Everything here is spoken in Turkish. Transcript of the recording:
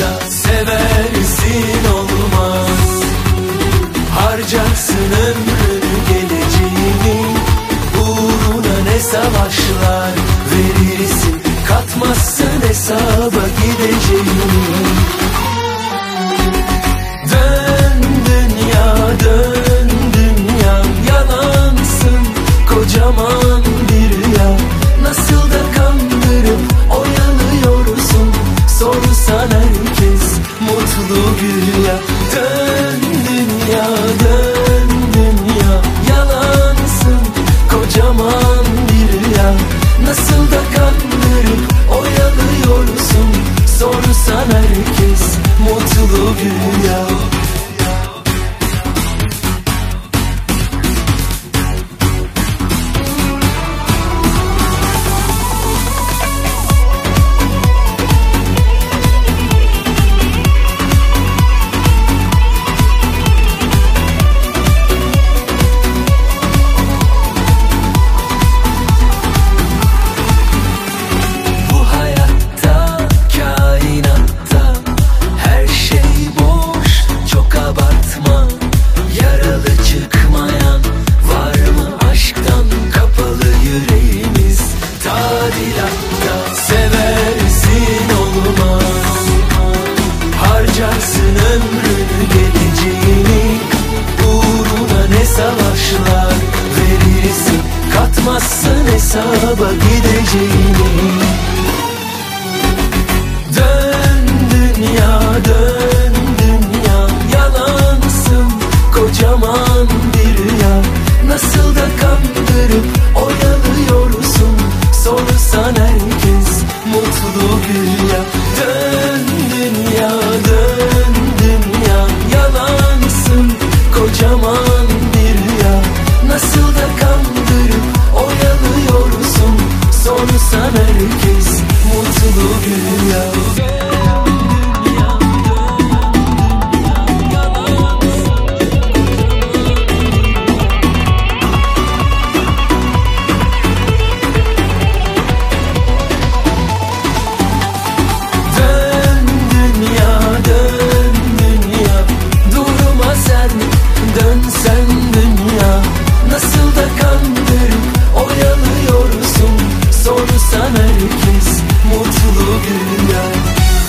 da seversin olmaz. Harcarsın ömrünü geleceğini Uğruna ne savaşlar verirsin. Katmazsın hesaba gideceğini dünya dön dünya kocaman bir rüya Nasıl da kandırıp oyalıyorsun Sorsan herkes mutlu güya hesaba gideceğini Yaşasın herkes mutlu bir yer.